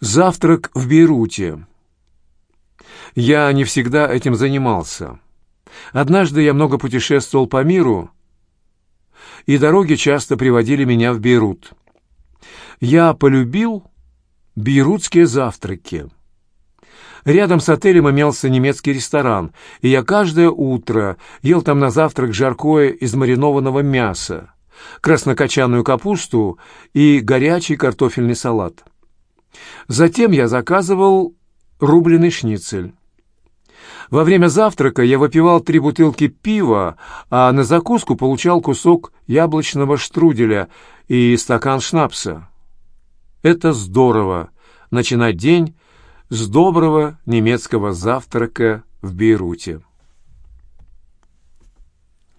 Завтрак в Бейруте. Я не всегда этим занимался. Однажды я много путешествовал по миру, и дороги часто приводили меня в Бейрут. Я полюбил бейрутские завтраки. Рядом с отелем имелся немецкий ресторан, и я каждое утро ел там на завтрак жаркое из маринованного мяса, краснокочанную капусту и горячий картофельный салат. Затем я заказывал рубленый шницель. Во время завтрака я выпивал три бутылки пива, а на закуску получал кусок яблочного штруделя и стакан шнапса. Это здорово — начинать день с доброго немецкого завтрака в Бейруте.